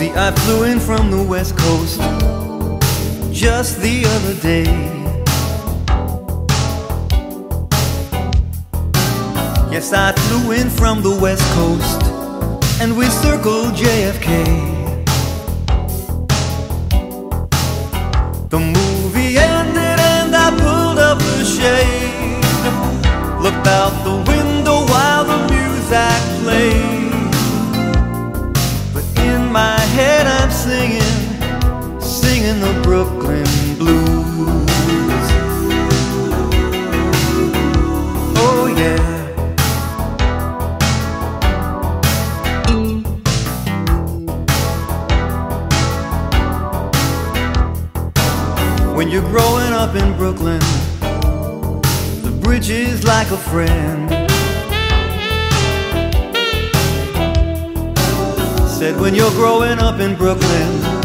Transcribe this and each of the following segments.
See, I flew in from the west coast just the other day. Yes, I flew in from the west coast and we circled JFK. The movie ended and I pulled up the shade, looked out the window singing the Brooklyn blues. Oh yeah. When you're growing up in Brooklyn, the bridge is like a friend. Said when you're growing up in Brooklyn,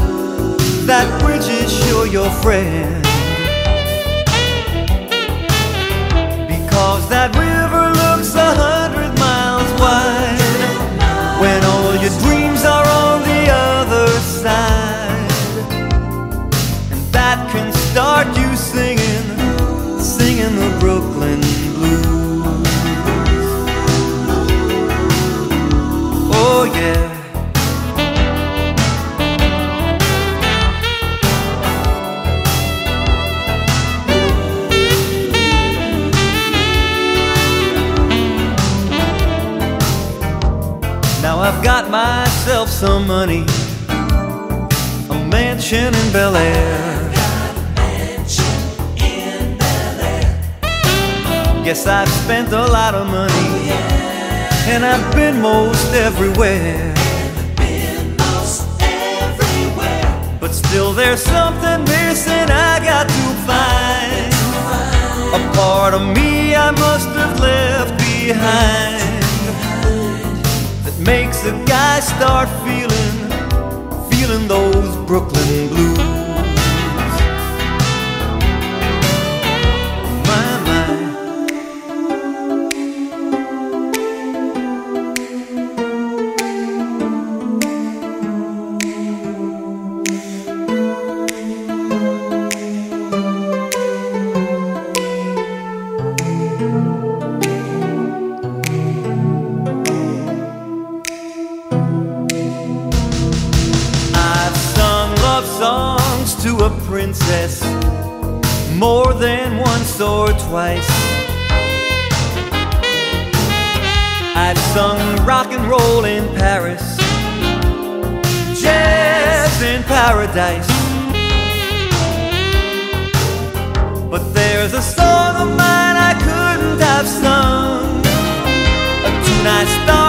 that bridge is sure your friend. Because that river looks a hundred miles wide when all your dreams are on the other side. And that can start you singing, singing the Brooklyn got myself some money, a mansion in Bel Air. Guess I've spent a lot of money, and I've been most everywhere. But still, there's something missing I got to find. A part of me I must have left behind start feeling, feeling those Brooklyn blues. Princess more than once or twice. I've sung rock and roll in Paris, jazz in paradise. But there's a song of mine I couldn't have sung, a tune I started